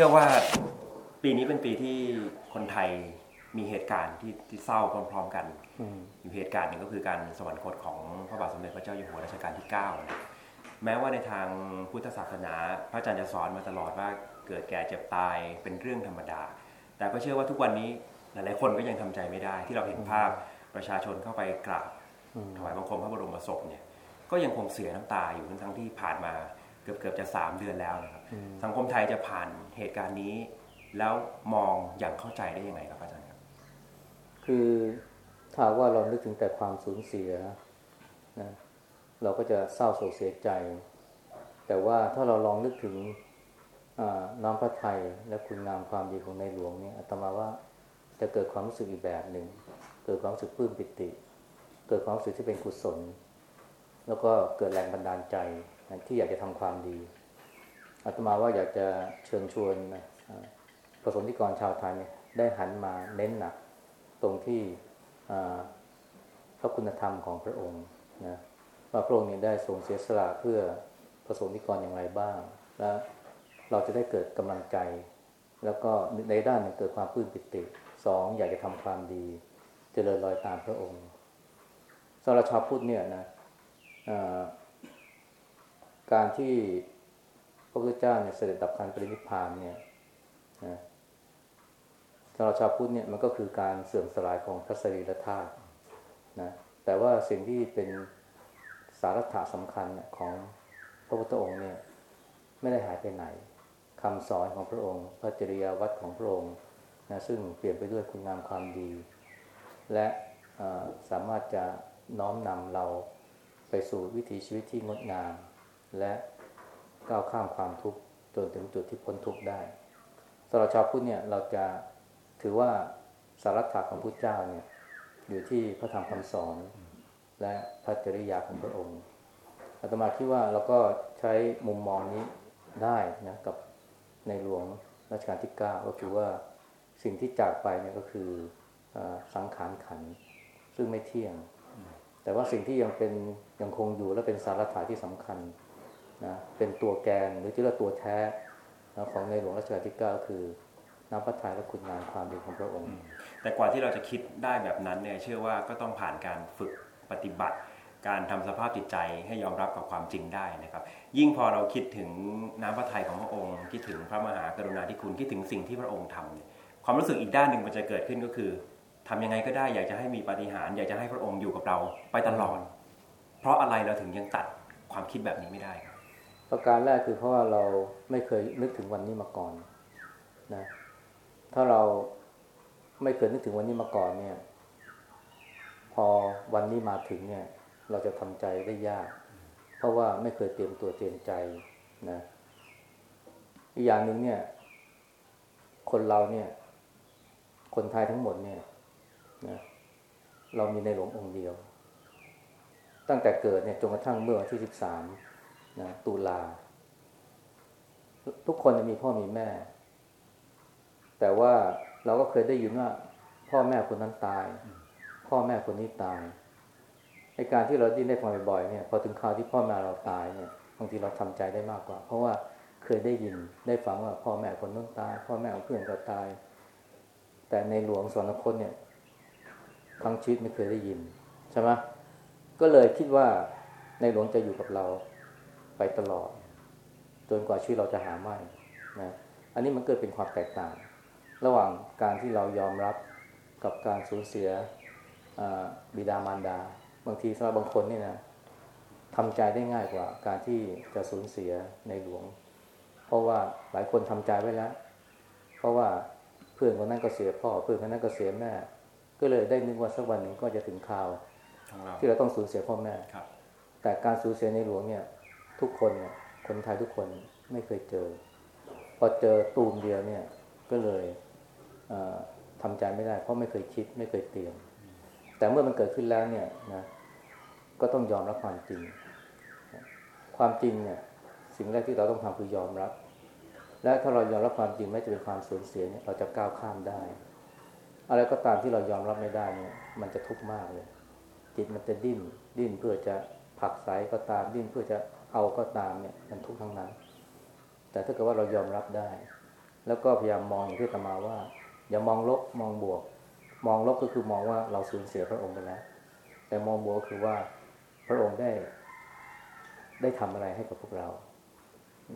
ชื่อว่าปีนี้เป็นปีที่คนไทยมีเหตุการณ์ที่ที่เศร้าพร้อมๆกันอยู่เหตุการณ์หนึ่งก็คือการสวรรคตของพระบาทสมเด็จพระเจ้าอยู่หัวรัชกาลที่ 9 นะแม้ว่าในทางพุทธศาสนา พระอาจารย์จะสอนมาตลอดว่าเกิดแก่เจ็บตายเป็นเรื่องธรรมดา แต่ก็เชื่อว่าทุกวันนี้หลายๆคนก็ยังทำใจไม่ได้ ที่เราเห็นภาพประชาชนเข้าไปกราบถวายบังคมพระบรมศพเนี่ยก็ยังคงเสียน้ำตาอยู่ทั้งที่ผ่านมาเกือบเกือบจะสามเดือนแล้วนะครับ สังคมไทยจะผ่านเหตุการณ์นี้ แล้วมองอย่างเข้าใจได้ยังไงครับอาจารย์ครับ คือถ้าว่าเรานึกถึงแต่ความสูญเสียนะเราก็จะเศร้าโศกเสียใจ แต่ว่าถ้าเราลองนึกถึงน้อมพระไทยและคุณงามความดีของในหลวงนี่อาตมาว่าจะเกิดความรู้สึกอีกแบบหนึ่ง เกิดความรู้สึกปลื้มปิติ เกิดความรู้สึกที่เป็นกุศล แล้วก็เกิดแรงบันดาลใจ ที่อยากจะทำความดีอาตมาว่าอยากจะเชิญชวนประสงนิกรชาวไทยได้หันมาเน้นหนัก ตรงที่พระคุณธรรมของพระองค์นะว่าพระองค์นี้ได้ทรงเสียสละเพื่อประสงนิกรอย่างไรบ้าง และเราจะได้เกิดกำลังใจ แล้วก็ในด้านหนึ่งเกิดความพื้นปิติสองอยากจะทำความดีเจริญรอยตามพระองค์สำหรับชาวพุทธเนี่ยนะ การที่พระพุทธเจ้าเนี่ยเสด็จดับขันปรินิพพานเนี่ยนะสำหรับชาวพุทธเนี่ยมันก็คือการเสื่อมสลายของพระสรีรธาตุนะแต่ว่าสิ่งที่เป็นสาระสำคัญของพระพุทธองค์เนี่ย ไม่ได้หายไปไหนคำสอนของพระองค์ พระจริยวัตรของพระองค์นะซึ่งเปลี่ยนไปด้วยคุณงามความดี และสามารถจะน้อมนำเราไปสู่วิถีชีวิตที่งดงาม และก้าวข้ามความทุกข์จนถึงจุดที่พ้นทุกข์ได้สำหรับชาวพุทธเนี่ยเราจะถือว่าสาระของพุทธเจ้าเนี่ยอยู่ที่พระธรรมคำสอน และพระจริยาของพระองค์อาตมาคิดว่าเราก็ใช้มุมมองนี้ได้นะกับในหลวงรัชกาลที่ 9 ก็คือว่าสิ่งที่จากไปเนี่ยก็คืออสังขารขัน ซึ่งไม่เที่ยง แต่ว่าสิ่งที่ยังเป็นยังคงอยู่และเป็นสาระถาที่สำคัญ นะเป็นตัวแกนหรือที่เรียกตัวแท้ของในหลวงรัชกาลที่ 9 คือน้ำพระทัยและคุณงามความดีของพระองค์ แต่กว่าที่เราจะคิดได้แบบนั้นเนี่ยเชื่อว่าก็ต้องผ่านการฝึกปฏิบัติ การทำสภาพจิตใจให้ยอมรับกับความจริงได้นะครับ ยิ่งพอเราคิดถึงน้ำพระทัยของพระองค์ คิดถึงพระมหากรุณาธิคุณคิดถึงสิ่งที่พระองค์ทำเนี่ยความรู้สึกอีกด้านหนึ่งมันจะเกิดขึ้นก็คือทำยังไงก็ได้อยากจะให้มีปฏิหารอยากจะให้พระองค์อยู่กับเราไปตลอดเพราะอะไรเราถึงยังตัดความคิดแบบนี้ไม่ได้ครับ ประการแรกคือเพราะว่าเราไม่เคยนึกถึงวันนี้มาก่อนนะ ถ้าเราไม่เคยนึกถึงวันนี้มาก่อนเนี่ย พอวันนี้มาถึงเนี่ย เราจะทำใจได้ยาก เพราะว่าไม่เคยเตรียมตัวเตรียมใจนะอีกอย่างหนึ่งเนี่ย คนเราเนี่ย คนไทยทั้งหมดเนี่ยนะเรามีในหลวงองค์เดียว ตั้งแต่เกิดเนี่ยจนกระทั่งเมื่อวันที่สิบสาม นะตุลา ทุกคนจะมีพ่อมีแม่ แต่ว่าเราก็เคยได้ยินว่า พ่อแม่คนนั้นตาย พ่อแม่คนนี้ตายในการที่เราได้ได้ฟังบ่อยๆเนี่ยพอถึงคราวที่พ่อแม่เราตายเนี่ยบางทีเราทำใจได้มากกว่า เพราะว่าเคยได้ยินได้ฟังว่าพ่อแม่คนนั้นตาย พ่อแม่ของเพื่อนก็ตาย แต่ในหลวงสอนคตเนี่ยทั้งชีวิตไม่เคยได้ยินใช่ไหมก็เลยคิดว่าในหลวงจะอยู่กับเรา ไปตลอด จนกว่าชีวิตเราจะหาไม่นะอันนี้มันเกิดเป็นความแตกต่าง ระหว่างการที่เรายอมรับกับการสูญเสียบิดามารดา บางทีสำหรับบางคนนี่นะทำใจได้ง่ายกว่า การที่จะสูญเสียในหลวง เพราะว่าหลายคนทำใจไว้แล้ว เพราะว่าเพื่อนคนนั้นก็เสียพ่อเพื่อนคนนั้นก็เสียแม่ ก็เลยได้นึกว่าสักวันหนึ่งก็จะถึงคราว ที่เราต้องสูญเสียพ่อแม่แต่การสูญเสียในหลวงเนี่ย ทุกคนเนี่ยคนไทยทุกคนไม่เคยเจอ พอเจอตูมเดียวเนี่ย ก็เลยทำใจไม่ได้ เพราะไม่เคยคิดไม่เคยเตรียม แต่เมื่อมันเกิดขึ้นแล้วเนี่ยนะก็ต้องยอมรับความจริง ความจริงเนี่ยสิ่งแรกที่เราต้องทำคือยอมรับ และถ้าเรายอมรับความจริงไม่จะเป็นความสูญเสียเนี่ยเราจะก้าวข้ามได้ อะไรก็ตามที่เรายอมรับไม่ได้เนี่ย มันจะทุกข์มากเลย จิตมันจะดิ้นดิ้นเพื่อจะผักใสก็ตามดิ้นเพื่อจะ เอาก็ตามเนี่ยมันทุกข์ทั้งนั้น แต่ถ้าเกิดว่าเรายอมรับได้ แล้วก็พยายามมองอย่างที่ตมาว่า อย่ามองลบมองบวก มองลบก็คือมองว่าเราสูญเสียพระองค์ไปแล้ว แต่มองบวกก็คือว่าพระองค์ได้ ได้ทำอะไรให้กับพวกเรา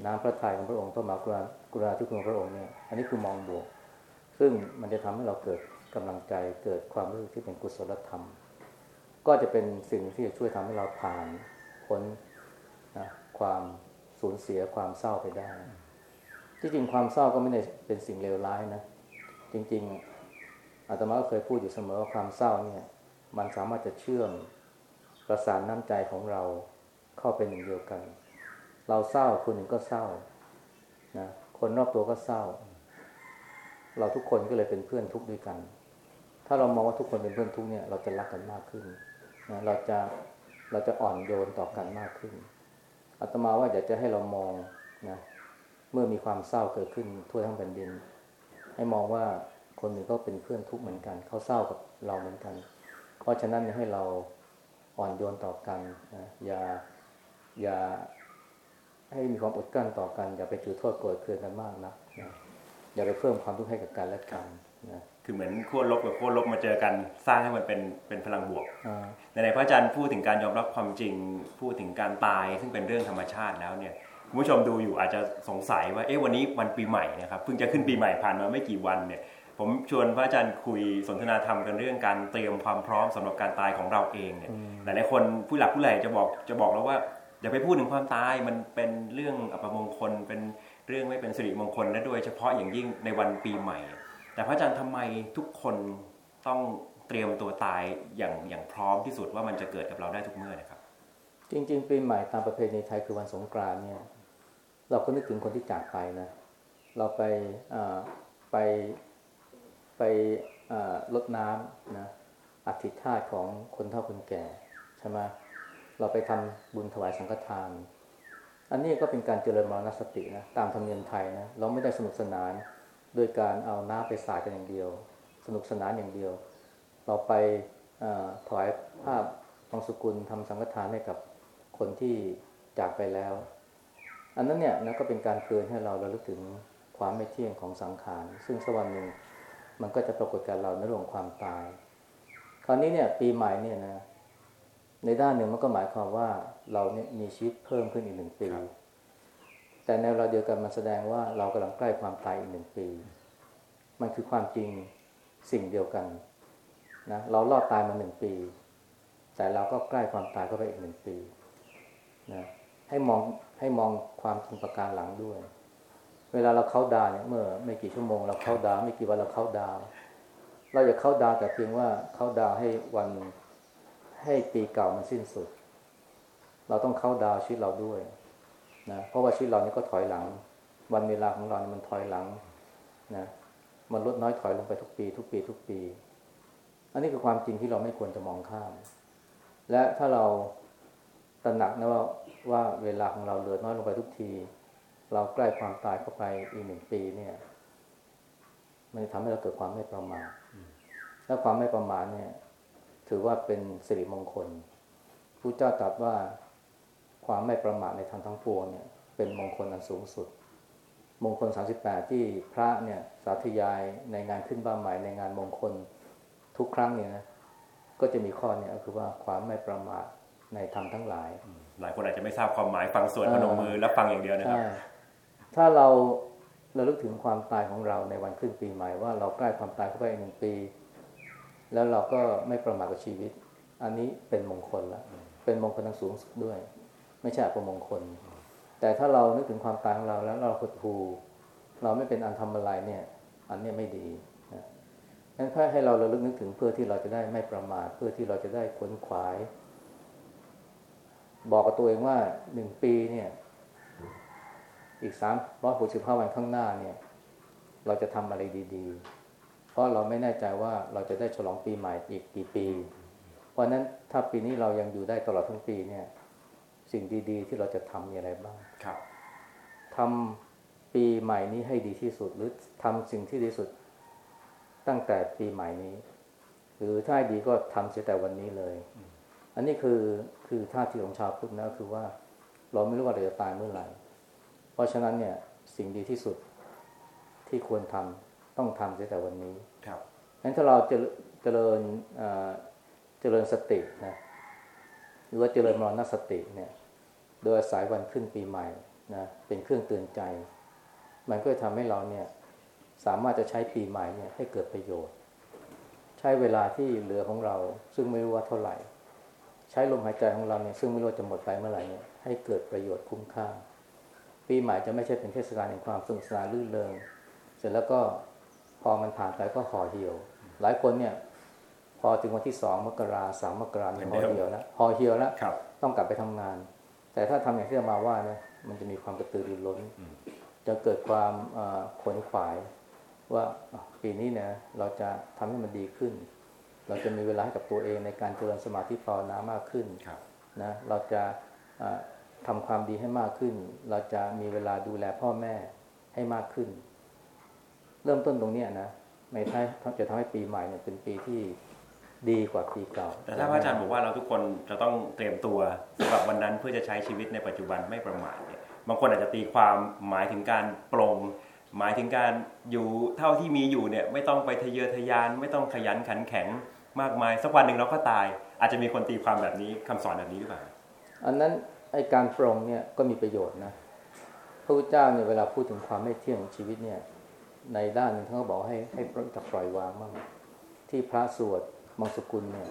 น้ำพระทัยของพระองค์พระมหากรุณากุณาธิคุณของพระองค์เนี่ย อันนี้คือมองบวก ซึ่งมันจะทำให้เราเกิดกำลังใจเกิดความรู้สึกที่เป็นกุศลธรรม ก็จะเป็นสิ่งที่จะช่วยทำให้เราผ่านพ้น นะความสูญเสียความเศร้าไปได้ ที่จริงความเศร้าก็ไม่ได้เป็นสิ่งเลวร้ายนะ จริง ๆอาตมาก็เคยพูดอยู่เสมอว่าความเศร้าเนี่ย มันสามารถจะเชื่อมประสานน้ำใจของเราเข้าเป็นหนึ่งเดียวกัน เราเศร้าคนหนึ่งก็เศร้านะคนรอบตัวก็เศร้า เราทุกคนก็เลยเป็นเพื่อนทุกข์ด้วยกัน ถ้าเรามองว่าทุกคนเป็นเพื่อนทุกข์เนี่ย เราจะรักกันมากขึ้นนะเราจะเราจะอ่อนโยนต่อกันมากขึ้น อาตมาว่าอยากจะให้เรามองนะเมื่อมีความเศร้าเกิดขึ้นทั่วทั้งแผ่นดิน ให้มองว่าคนหนึ่งก็เป็นเพื่อนทุกข์เหมือนกัน เขาเศร้ากับเราเหมือนกัน เพราะฉะนั้นให้เราอ่อนโยนต่อกันนะอย่าอย่าให้มีความอดกลั้นต่อกัน อย่าไปถือโทษโกรธเคืองกันมากนะนะอย่าไปเพิ่มความทุกข์ให้กับกันและกัน คือเหมือนขั้วลบกับขั้วลบมาเจอกันสร้างให้มันเป็นเป็นพลังบวกอ่าในในพระอาจารย์พูดถึงการยอมรับความจริงพูดถึงการตายซึ่งเป็นเรื่องธรรมชาติแล้วเนี่ยคุณผู้ชมดูอยู่อาจจะสงสัยว่าเอ๊ะวันนี้วันปีใหม่นะครับเพิ่งจะขึ้นปีใหม่ผ่านมาไม่กี่วันเนี่ยผมชวนพระอาจารย์คุยสนทนาธรรมกันเรื่องการเตรียมความพร้อมสำหรับการตายของเราเองเนี่ยหลายๆคนผู้หลักผู้ใหญ่จะบอกจะบอกแล้วว่าอย่าไปพูดถึงความตายมันเป็นเรื่องอัปมงคลเป็นเรื่องไม่เป็นสิริมงคลและโดยเฉพาะอย่างยิ่งในวันปีใหม่ แต่พระอาจารย์ทำไมทุกคนต้องเตรียมตัวตายอย่างอย่างพร้อมที่สุดว่ามันจะเกิดกับเราได้ทุกเมื่อนะครับ จริง ๆ ปีใหม่ตามประเพณีไทยคือวันสงกรานต์เนี่ย เราก็นึกถึงคนที่จากไปนะ เราไปไปไปอ่ารดน้ำนะอธิษฐานของคนเฒ่าคนแก่ใช่ไหมเราไปทำบุญถวายสังฆทาน อันนี้ก็เป็นการเจริญมรณสตินะตามธรรมเนียมไทยนะเราไม่ได้สนุกสนาน โดยการเอาน้ำไปสาดกันอย่างเดียว สนุกสนานอย่างเดียว เราไปถวายภาพบางสุกุลทำสังฆทานให้กับคนที่จากไปแล้ว อันนั้นเนี่ยนะก็เป็นการเตือนให้เราระลึกถึงความไม่เที่ยงของสังขาร ซึ่งสักวันหนึ่งมันก็จะปรากฏกับเราในเรื่องความตาย คราวนี้เนี่ยปีใหม่เนี่ยนะในด้านหนึ่งมันก็หมายความว่าเราเนี่ยมีชีวิตเพิ่มขึ้นอีกหนึ่งปี แต่ในเวลาเดียวกันมันแสดงว่าเรากำลังใกล้ความตายอีกหนึ่งปี มันคือความจริงสิ่งเดียวกันนะเรารอดตายมาหนึ่งปี แต่เราก็ใกล้ความตายเข้าไปอีกหนึ่งปีนะให้มองให้มองความจริงประการหลังด้วย เวลาเราเข้าดาวเนี่ยเมื่อไม่กี่ชั่วโมงเราเข้าดาวไม่กี่วันเราเข้าดาว เราอย่าเข้าดาวแต่เพียงว่าเข้าดาวให้วันให้ปีเก่ามันสิ้นสุด เราต้องเข้าดาวชีวิตเราด้วย นะเพราะว่าชีวิตเรานี่ก็ถอยหลัง วันเวลาของเราเนี่ยมันถอยหลังนะมันลดน้อยถอยลงไปทุกปี ทุกปี ทุกปี อันนี้คือความจริงที่เราไม่ควรจะมองข้าม และถ้าเราตระหนักนะว่าว่าเวลาของเราเหลือน้อยลงไปทุกที เราใกล้ความตายเข้าไปอีกหนึ่งปีเนี่ย มันจะทำให้เราเกิดความไม่ประมาทและความไม่ประมาทเนี่ย ถือว่าเป็นสิริมงคลพระเจ้าตรัสว่า ความไม่ประมาทในทางทั้งปวงเนี่ยเป็นมงคลอันสูงสุด มงคล 38 ที่พระเนี่ยสาธยายในงานขึ้นบ้านใหม่ในงานมงคลทุกครั้งเนี่ยนะก็จะมีข้อเนี่ยก็คือว่าความไม่ประมาทในธรรมทั้งหลาย หลายคนอาจจะไม่ทราบความหมายฟังสวดพนมมือแล้วฟังอย่างเดียวนะครับใช่ถ้าเราเราลึกถึงความตายของเราในวันขึ้นปีใหม่ว่าเราใกล้ความตายเข้าไปอีกหนึ่งปี แล้วเราก็ไม่ประมาทกับชีวิต อันนี้เป็นมงคลละเป็นมงคลทางสูงสุดด้วย ไม่ใช่อัปมงคล แต่ถ้าเรานึกถึงความตายของเราแล้วเราหดหูเราไม่เป็นอันทำอะไรเนี่ย อันเนี้ยไม่ดีนะงั้นเพื่ให้เราระลึกนึกถึงเพื่อที่เราจะได้ไม่ประมาทเพื่อที่เราจะได้ขวนขวาย บอกกับตัวเองว่าหนึ่งปีเนี่ย อีกสามร้อยหกสิบห้าวันข้างหน้าเนี่ย เราจะทำอะไรดีๆ เพราะเราไม่แน่ใจว่าเราจะได้ฉลองปีใหม่อีกกี่ปี เพราะนั้นถ้าปีนี้เรายังอยู่ได้ตลอดทั้งปีเนี่ย สิ่งดี ๆ ที่เราจะทำมีอะไรบ้างครับทำปีใหม่นี้ให้ดีที่สุด หรือทำสิ่งที่ดีที่สุดตั้งแต่ปีใหม่นี้ หรือถ้าให้ดีก็ทำเสียแต่วันนี้เลย อันนี้คือคือท่าทีของชาวพุทธนะคือว่า เราไม่รู้ว่าเราจะตายเมื่อไหร่ เพราะฉะนั้นเนี่ยสิ่งดีที่สุดทที่ควรทำต้องทำเสียแต่วันนี้ครับงั้นถ้าเราเจริญเจริญเอ่อเจริญสตินะหรือว่าเจริญมรณสติเนี่ย โดยอาศัยวันขึ้นปีใหม่นะเป็นเครื่องเตือนใจ มันก็จะทำให้เราเนี่ยสามารถจะใช้ปีใหม่เนี่ยให้เกิดประโยชน์ ใช้เวลาที่เหลือของเรา ซึ่งไม่รู้ว่าเท่าไหร่ ใช้ลมหายใจของเราเนี่ยซึ่งไม่รู้ว่าจะหมดไปเมื่อไหร่เนี่ยให้เกิดประโยชน์คุ้มค่า ปีใหม่จะไม่ใช่เป็นเทศกาลแห่งความสนุกสนานรื่นเริงเสร็จแล้วก็พอมันผ่านไปก็ห่อเหี่ยว หลายคนเนี่ยพอถึงวันที่สองมกราสามมกราเนี่ยห่อเหี่ยวแล้วห่อเหี่ยวแล้วครับต้องกลับไปทำงาน แต่ถ้าทำอย่างที่อามาว่านะมันจะมีความกระตือรือร้น จะเกิดความเอ่อขวนขวายว่าอะปีนี้เนี่ยเราจะทำให้มันดีขึ้น เราจะมีเวลาให้กับตัวเองในการเจริญสมาธิภาวนามากขึ้นครับนะเราจะอะทำความดีให้มากขึ้น เราจะมีเวลาดูแลพ่อแม่ให้มากขึ้น เริ่มต้นตรงเนี้ยนะไม่ใช่จะทำให้ปีใหม่เนี่ยเป็นปีที่ ดีกว่าปีเก่า แต่ถ้าพระอาจารย์บอกว่าเราทุกคนจะต้องเตรียมตัวสำหรับวันนั้นเพื่อจะใช้ชีวิตในปัจจุบันไม่ประมาทเนี่ยบางคนอาจจะตีความหมายถึงการปรงหมายถึงการอยู่เท่าที่มีอยู่เนี่ยไม่ต้องไปทะเยอทะยาน ไม่ต้องขยันขันแข็งมากมายสักวันหนึ่งเราก็ตาย อาจจะมีคนตีความแบบนี้คำสอนแบบนี้หรือเปล่าอันนั้นไอการปรงเนี่ยก็มีประโยชน์นะพระพุทธเจ้าเนี่ยเวลาพูดถึงความไม่เที่ยงของชีวิตเนี่ยในด้านหนึงท่านก็บอกให้ให้รู้จักปล่อยวางบ้างที่พระสวด บางสกุลเนี่ย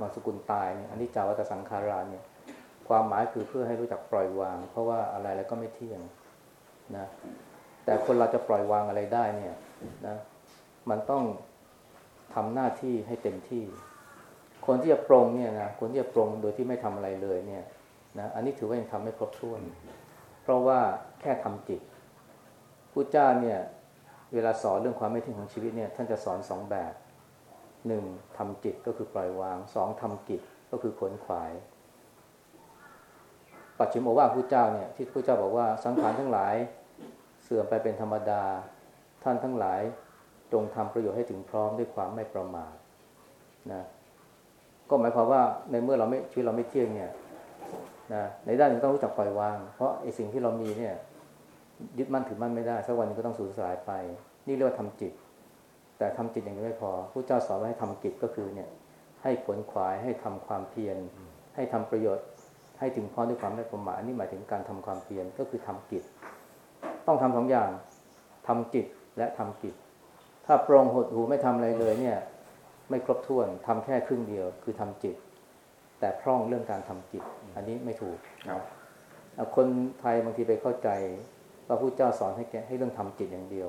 บางสกุลตายเนี่ยอันนี้จาวัตสังขาราเนี่ย ความหมายคือเพื่อให้รู้จักปล่อยวาง เพราะว่าอะไรอะไรก็ไม่เที่ยงนะแต่คนเราจะปล่อยวางอะไรได้เนี่ยนะมันต้องทำหน้าที่ให้เต็มที่ คนที่จะปรงเนี่ยนะคนที่จะปรงโดยที่ไม่ทำอะไรเลยเนี่ยนะอันนี้ถือว่ายังทำไม่ครบถ้วน เพราะว่าแค่ทำจิตพุทธเจ้าเนี่ยเวลาสอนเรื่องความไม่เที่ยงของชีวิตเนี่ย ท่านจะสอนสองแบบ หนึ่งทำจิตก็คือปล่อยวางสองทำกิจก็คือขนขวาย ปัจฉิมโอวาทพุทธเจ้าเนี่ยที่พุทธเจ้าบอกว่าสังขารทั้งหลายเสื่อมไปเป็นธรรมดา ท่านทั้งหลายจงทำประโยชน์ให้ถึงพร้อมด้วยความไม่ประมาทนะก็หมายความว่าในเมื่อเราไม่ชีวิตเราไม่เที่ยงเนี่ยนะในด้านหนึงต้องรู้จักปล่อยวาง เพราะไอ้สิ่งที่เรามีเนี่ยยึดมั่นถือมั่นไม่ได้สักวันนึงก็ต้องสูญสลายไป นี่เรียกว่าทำจิต แต่ทำจิตอย่างนี้ไม่พอพระเจ้าสอนว่าให้ทำกิจก็คือเนี่ยให้ขวนขวายให้ทำความเพียรให้ทำประโยชน์ ให้ถึงพร้อมด้วยความไม่ประมาทอันนี่หมายถึงการทำความเพียรก็คือทำกิจ ต้องทำสองอย่างทำจิตและทำกิจ ถ้าโปรงหดหูไม่ทำอะไรเลยเนี่ย ไม่ครบถ้วนทำแค่ครึ่งเดียว คือทำจิต แต่พร่องเรื่องการทำจิตอันนี้ไม่ถูกครับอะคนไทยบางทีไปเข้าใจว่าพระเจ้าสอนให้แกให้เรื่องทำจิตอย่างเดียว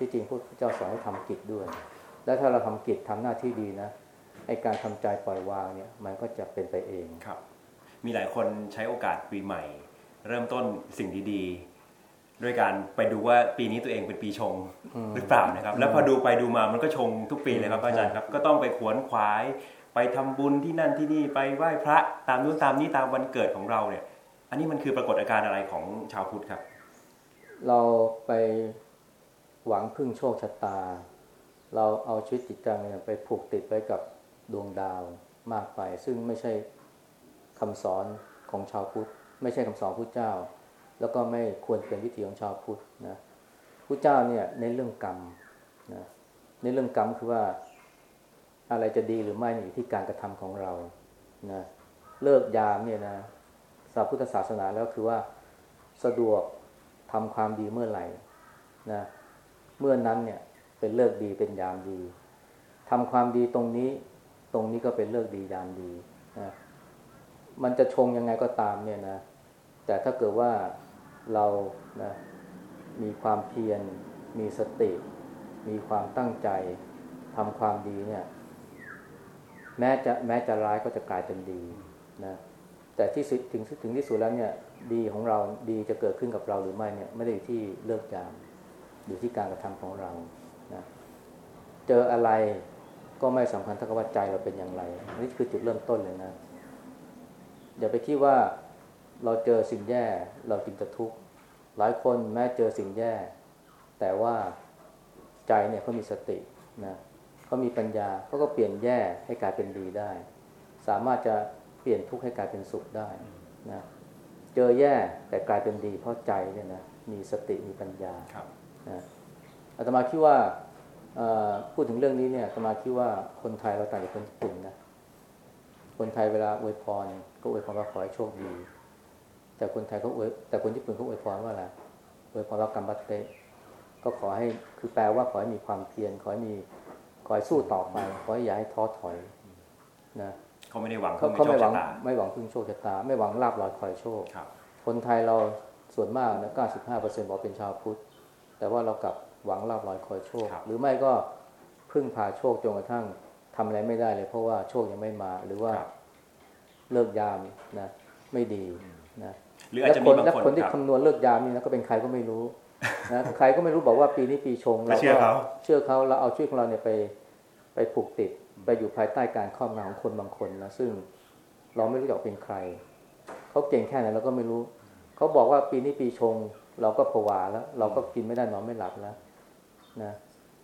ที่จริงพระเจ้าสอนให้ทำกิจด้วย และถ้าเราทำกิจทำหน้าที่ดีนะไอการทำใจปล่อยวางเนี่ยมันก็จะเป็นไปเองครับ มีหลายคนใช้โอกาสปีใหม่ เริ่มต้นสิ่งดีๆ ด้วยการไปดูว่าปีนี้ตัวเองเป็นปีชงหรือเปล่านะครับ แล้วพอดูไปดูมามันก็ชงทุกปีเลยครับอาจารย์ครับก็ต้องไปขวนขวาย ไปทำบุญที่นั่นที่นี่ไปไหว้พระตามนู้นตามนี้ตามวันเกิดของเราเนี่ย อันนี้มันคือปรากฏอาการอะไรของชาวพุทธครับ เราไป หวังพึ่งโชคชะตา เราเอาชีวิตจิตใจเนี่ยไปผูกติดไว้กับดวงดาวมากไป ซึ่งไม่ใช่คำสอนของชาวพุทธ ไม่ใช่คำสอนพุทธเจ้า แล้วก็ไม่ควรเป็นวิถีของชาวพุทธนะพุทธเจ้าเนี่ยในเรื่องกรรมนะในเรื่องกรรมคือว่าอะไรจะดีหรือไม่อยู่ที่การกระทำของเรานะเลิกยามเนี่ยนะสำหรับพุทธศาสนาแล้วคือว่าสะดวกทำความดีเมื่อไหร่นะ เมื่อนั้นเนี่ยเป็นเลิกดีเป็นยามดีทำความดีตรงนี้ ตรงนี้ก็เป็นเลิกดียามดีนะมันจะชงยังไงก็ตามเนี่ยนะ แต่ถ้าเกิดว่าเรานะมีความเพียร มีสติ มีความตั้งใจทำความดีเนี่ย แม้จะแม้จะร้ายก็จะกลายเป็นดีนะแต่ที่สุดถึงถึงที่สุดแล้วเนี่ย ดีของเราดีจะเกิดขึ้นกับเราหรือไม่เนี่ย ไม่ได้อยู่ที่เลิกยาม อยู่ที่การกระทำของเรานะเจออะไรก็ไม่สำคัญเท่ากับว่าใจเราเป็นอย่างไร นี่คือจุดเริ่มต้นเลยนะ อย่าไปคิดว่าเราเจอสิ่งแย่เราจึงจะทุกข์หลายคนแม้เจอสิ่งแย่ แต่ว่าใจเนี่ยเขามีสตินะเขามีปัญญาเขาก็เปลี่ยนแย่ให้กลายเป็นดีได้ สามารถจะเปลี่ยนทุกข์ให้กลายเป็นสุขได้นะเจอแย่แต่กลายเป็นดีเพราะใจเนี่ยนะมีสติมีปัญญาครับ อาตมาคิดว่าเอ่อพูดถึงเรื่องนี้เนี่ยอาตมาคิดว่าคนไทยเราต่างจากคนญี่ปุ่นนะคนไทยเวลาอวยพรก็อวยพรว่าขอให้โชคดี แต่คนไทยเขาอวยแต่คนญี่ปุ่นเขาอวยพรว่าอะไรอวยพรว่ากัมบัตเตะก็ขอให้คือแปลว่าขอให้มีความเพียรขอให้มีขอให้สู้ต่อไปขอให้อย่าให้ท้อถอยนะเขาไม่ได้หวังเขาพึ่งเขาโชไม่คหวัชะงตาไม่หวังพึ่งโชคชะตา ไม่หวังลาบลอยคอยโชคครับคนไทยเราส่วนมากนะ95%บอกเป็นชาวพุทธ แต่ว่าเรากลับหวังลาบลอยคอยโชคครับหรือไม่ก็พึ่งพาโชคจนกระทั่งทำอะไรไม่ได้เลย เพราะว่าโชคยังไม่มา หรือว่าครับเลิกยามนะไม่ดีนะหรืออาจและจะคมีนบางและคนคนที่ครับคำนวณเลิกยามนี่นะก็เป็นใครก็ไม่รู้นะใครก็ไม่รู้บอกว่าปีนี้ปีชงก็เชื่อเขาเชื่อเขาเราเอาชื่อของเราเนี่ยไปไปผูกติดไปอยู่ภายใต้การครอบงำของคนบางคนนะซึ่งเราไม่รู้จักเป็นใครเขาเก่งแค่ไหนเราก็ไม่รู้เขาบอกว่าปีนี้ปีชง เราก็ผวาแล้ว เราก็กินไม่ได้นอนไม่หลับแล้วนะ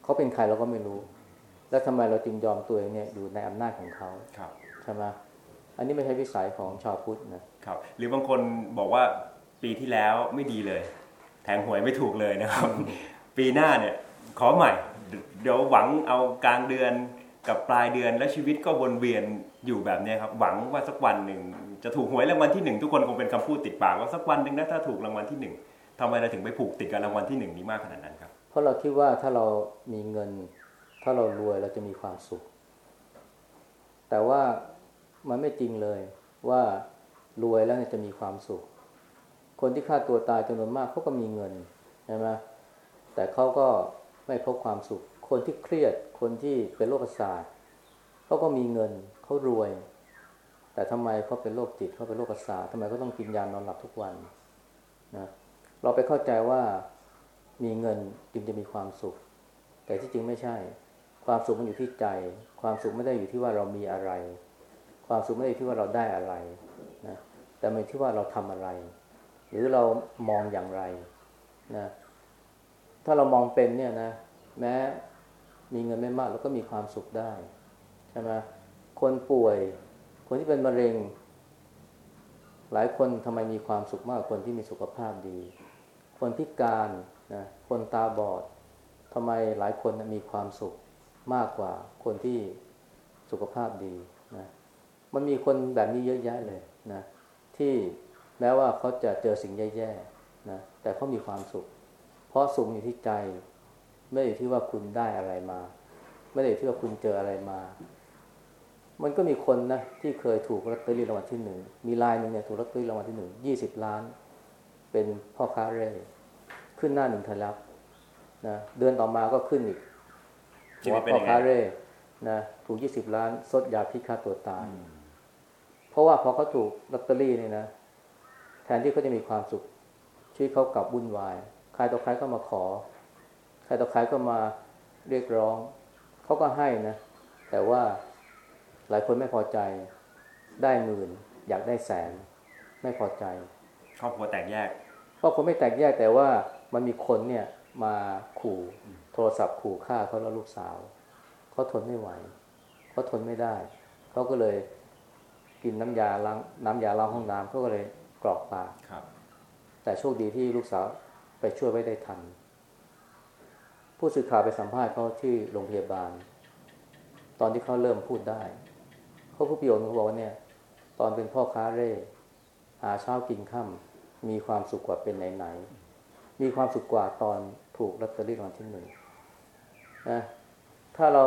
เขาเป็นใครเราก็ไม่รู้ แล้วทำไมเราจึงยอมตัวเองเนี่ยอยู่ในอำนาจของเขาครับใช่ไหมอันนี้ไม่ใช่วิสัยของชาวพุทธนะครับหรือบางคนบอกว่าปีที่แล้วไม่ดีเลย แทงหวยไม่ถูกเลยนะครับ ปีหน้าเนี่ย ขอใหม่ เดี๋ยวหวังเอากลางเดือนกับปลายเดือนแล้วชีวิตก็วนเวียนอยู่แบบเนี้ยครับ หวังว่าสักวันหนึ่งจะถูกหวยรางวัลที่หนึ่งทุกคนคงเป็นคำพูดติดปากว่าสักวันหนึ่งนะถ้าถูกรางวัลที่หนึ่ง ทำไมเราถึงไปผูกติดกับรางวัลที่หนึ่งนี้มากขนาดนั้นครับ เพราะเราคิดว่าถ้าเรามีเงิน ถ้าเรารวยเราจะมีความสุข แต่ว่ามันไม่จริงเลยว่ารวยแล้วจะมีความสุข คนที่ฆ่าตัวตายจำนวนมากเขาก็มีเงินใช่ไหมแต่เขาก็ไม่พบความสุข คนที่เครียดคนที่เป็นโรคประสาทเขาก็มีเงินเขารวย แต่ทำไมเขาเป็นโรคจิตเขาเป็นโรคประสาททำไมเขาต้องกินยานอนหลับทุกวันนะ เราไปเข้าใจว่ามีเงินจึงจะมีความสุข แต่ที่จริงไม่ใช่ ความสุขมันอยู่ที่ใจ ความสุขไม่ได้อยู่ที่ว่าเรามีอะไร ความสุขไม่ได้อยู่ที่ว่าเราได้อะไรนะแต่มันที่ว่าเราทำอะไร หรือเรามองอย่างไรนะถ้าเรามองเป็นเนี่ยนะแม้มีเงินไม่มากเราก็มีความสุขได้ใช่ไหมคนป่วย คนที่เป็นมะเร็ง หลายคนทำไมมีความสุขมากกว่าคนที่มีสุขภาพดี คนพิการนะคนตาบอดทำไมหลายคนนะมีความสุขมากกว่าคนที่สุขภาพดีนะมันมีคนแบบนี้เยอะแยะเลยนะที่แม้ว่าเขาจะเจอสิ่งแย่ๆนะแต่เขามีความสุข เพราะสุขอยู่ที่ใจ ไม่ได้อยู่ที่ว่าคุณได้อะไรมา ไม่ได้ที่ว่าคุณเจออะไรมา มันก็มีคนนะที่เคยถูกลอตเตอรี่รางวัลที่หนึ่งมีรายหนึ่งเนี่ยถูกลอตเตอรี่รางวัลที่หนึ่งยี่สิบล้าน เป็นพ่อค้าเร่ขึ้นหน้าหนึ่งไทยรัฐนะเดือนต่อมาก็ขึ้นอีกชีวิตเป็นพ่อยังไงค้าเร่นะถูกยี่สิบล้านซดยาพิษฆ่าตัวตายเพราะว่าพอเขาถูกลอตเตอรี่นี่นะแทนที่เขาจะมีความสุขชีวิตเขากลับวุ่นวาย ใครต่อใครก็มาขอ ใครต่อใครก็มาเรียกร้อง เขาก็ให้นะ แต่ว่าหลายคนไม่พอใจ ได้หมื่น อยากได้แสน ไม่พอใจ ครอบครัวแตกแยกเพราะคนไม่แตกแยกแต่ว่ามันมีคนเนี่ยมาขู่โทรศัพท์ขู่ฆ่าเขาแล้วลูกสาวเขาทนไม่ไหวเขาทนไม่ได้เขาก็เลยกินน้ำยาล้างน้ำยาล้างห้องน้ำเขาก็เลยกรอกปากครับ แต่โชคดีที่ลูกสาวไปช่วยไว้ได้ทัน ผู้สื่อข่าวไปสัมภาษณ์เขาที่โรงพยาบาล ตอนที่เขาเริ่มพูดได้เขาพูดประโยชน์เขาบอกว่าเนี่ย ตอนเป็นพ่อค้าเร่หาเช้ากินค่ำ มีความสุขกว่าเป็นไหนๆมีความสุขกว่าตอนถูกลอตเตอรี่รางวัลที่หนึ่งนะถ้าเรา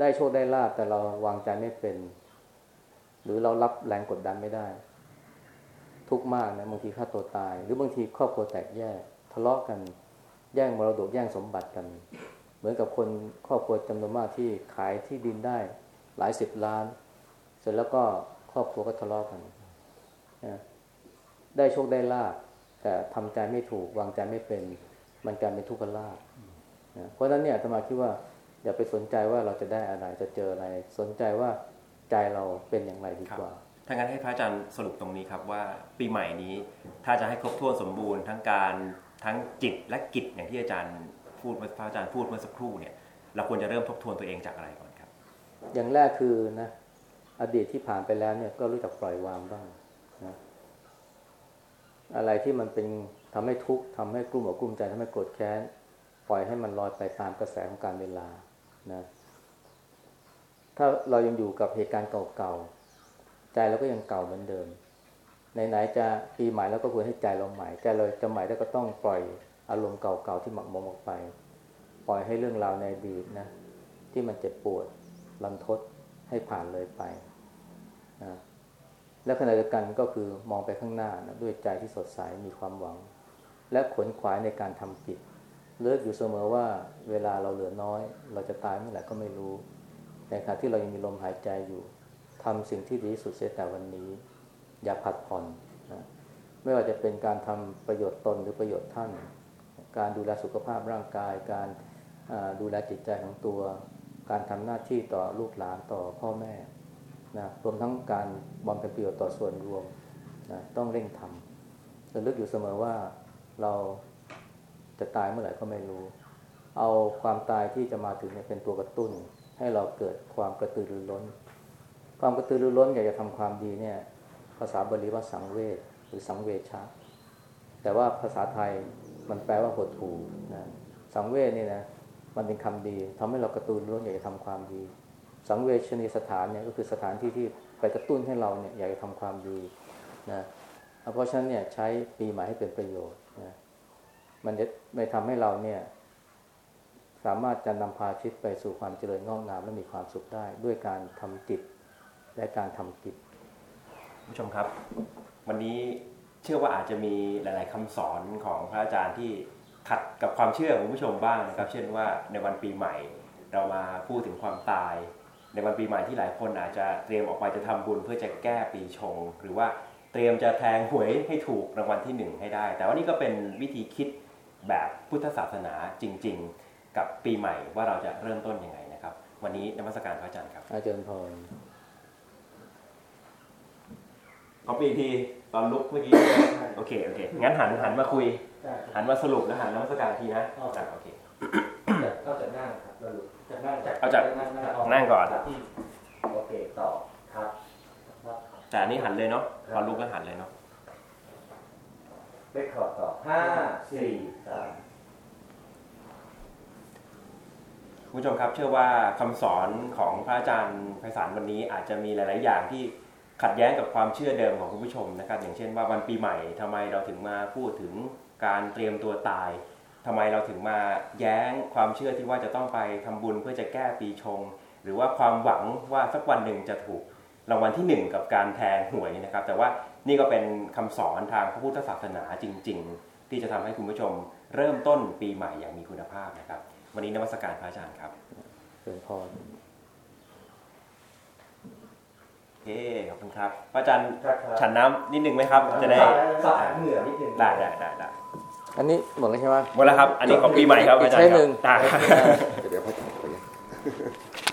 ได้โชคได้ลาบแต่เราวางใจไม่เป็น หรือเรารับแรงกดดันไม่ได้ ทุกข์มากนะบางทีฆ่าตัวตาย หรือบางทีครอบครัวแตกแยกทะเลาะกันแย่งมรดกแย่งสมบัติกัน เหมือนกับคนครอบครัวจำนวนมากที่ขายที่ดินได้หลายสิบล้าน เสร็จแล้วก็ครอบครัวก็ทะเลาะกันนะ ได้โชคได้ลาบแต่ทำใจไม่ถูกวางใจไม่เป็น มันกลายเป็นทุกขลาบนะเพราะฉะนั้นเนี่ยอาตมาคิดว่าอย่าไปสนใจว่าเราจะได้อะไรจะเจออะไร สนใจว่าใจเราเป็นอย่างไรดีกว่าถ้างั้นให้พระอาจารย์สรุปตรงนี้ครับว่าปีใหม่นี้ถ้าจะให้ครบถ้วนสมบูรณ์ทั้งการทั้งจิตและกิจอย่างที่อาจารย์พูดเมื่อพระอาจารย์พูดเมื่อสักครู่เนี่ยเราควรจะเริ่มทบทวนตัวเองจากอะไรก่อนครับ อย่างแรกคือนะอดีตที่ผ่านไปแล้วเนี่ยก็รู้จักปล่อยวางบ้างนะ อะไรที่มันเป็นทำให้ทุกข์ทำให้กลุ้มอกกลุ้มใจทำให้โกรธแค้น ปล่อยให้มันลอยไปตามกระแสของการเวลานะถ้าเรายังอยู่กับเหตุการณ์เก่าๆใจเราก็ยังเก่าเหมือนเดิมไหนๆจะปีใหม่แล้วก็ควรให้ใจเราใหม่ใจเราจะใหม่แล้วก็ต้องปล่อยอารมณ์เก่าๆที่หมักหมมออกไป ปล่อยให้เรื่องราวในอดีตนะที่มันเจ็บปวดลันทดให้ผ่านเลยไปนะ และขณะเดียวกันก็คือมองไปข้างหน้านะด้วยใจที่สดใสมีความหวัง และขวนขวายในการทำกิจเลิกอยู่เสมอว่าเวลาเราเหลือน้อย เราจะตายเมื่อไหร่ก็ไม่รู้ในขณะที่เรายังมีลมหายใจอยู่ทำสิ่งที่ดีที่สุดเสียแต่วันนี้ อย่าผัดผ่อนนะไม่ว่าจะเป็นการทำประโยชน์ตนหรือประโยชน์ท่าน การดูแลสุขภาพร่างกาย การดูแลจิตใจของตัว การทำหน้าที่ต่อลูกหลานต่อพ่อแม่ นะรวมทั้งการบำเพ็ญประโยชน์ต่อส่วนรวมนะต้องเร่งทำระลึกอยู่เสมอว่าเราจะตายเมื่อไหร่ก็ไม่รู้ เอาความตายที่จะมาถึงเนี่ยเป็นตัวกระตุ้น ให้เราเกิดความกระตือรือร้น ความกระตือรือร้นอยากจะทำความดีเนี่ย ภาษาบาลีว่าสังเวชหรือสังเวชะแต่ว่าภาษาไทยมันแปลว่าหดหูนะสังเวชนี่นะมันเป็นคำดีทำให้เรากระตุ้นร้นอยากจะทำความดี สังเวชนีสถานเนี่ยก็คือสถานที่ที่ไปกระตุ้นให้เราเนี่ยอยากจะทำความดีนะเพราะฉะนั้นเนี่ยใช้ปีใหม่ให้เป็นประโยชน์นะมันจะไม่ทำให้เราเนี่ย สามารถจะนำพาชีวิตไปสู่ความเจริญงอกงามและมีความสุขได้ ด้วยการทำจิตและการทำกิจผู้ชมครับ วันนี้เชื่อว่าอาจจะมีหลาย ๆคำสอนของพระอาจารย์ที่ขัดกับความเชื่อของผู้ชมบ้างนะครับ เช่นว่าในวันปีใหม่ เรามาพูดถึงความตาย ในวันปีใหม่ที่หลายคนอาจจะเตรียมออกไปจะทำบุญเพื่อจะแก้ปีชง หรือว่าเตรียมจะแทงหวยให้ถูกรางวัลที่หนึ่งให้ได้ แต่ว่านี่ก็เป็นวิธีคิดแบบพุทธศาสนาจริง ๆ กับปีใหม่ว่าเราจะเริ่มต้นยังไงนะครับ วันนี้นมัสการพระอาจารย์ครับ อาจารย์พรขอปีทีตอนลุกเมื่อกี้โอเคโอเคงั้นหันหันมาคุย หันมาสรุปแล้วหันนมัสการทีนะอะโอเคก็จะนั่งครับเราจะนั่งจาก เอาจากนั่งนั่งก่อนที่โอเคต่อครับแต่อันนี้หันเลยเนาะพอลุกแล้วหันเลยเนาะไปขอต่อห้าสี่สามคุณผู้ชมครับ เชื่อว่าคำสอนของพระอาจารย์ไพศาลวันนี้อาจจะมีหลาย ๆ อย่างที่ขัดแย้งกับความเชื่อเดิมของคุณผู้ชมนะครับ อย่างเช่นว่าวันปีใหม่ทำไมเราถึงมาพูดถึงการเตรียมตัวตาย ทำไมเราถึงมาแย้งความเชื่อที่ว่าจะต้องไปทำบุญเพื่อจะแก้ปีชง หรือว่าความหวังว่าสักวันหนึ่งจะถูกรางวัลที่หนึ่งกับการแทงหวยนะครับ แต่ว่านี่ก็เป็นคำสอนทางพระพุทธศาสนาจริง ๆ ที่จะทำให้คุณผู้ชมเริ่มต้นปีใหม่อย่างมีคุณภาพนะครับ วันนี้นมัสการพระอาจารย์ครับเชิญพรโอเคขอบคุณครับพระอาจารย์ครับฉันน้ำนิดนึงไหมครับ จะได้สาดเหงื่อนิดนึงได้ได้ได้ได้ อันนี้หมดแล้วใช่ไหมหมดแล้วครับ อันนี้ของปีใหม่ครับอีอากจารย์ใช้คหนึ่งรับได้เออ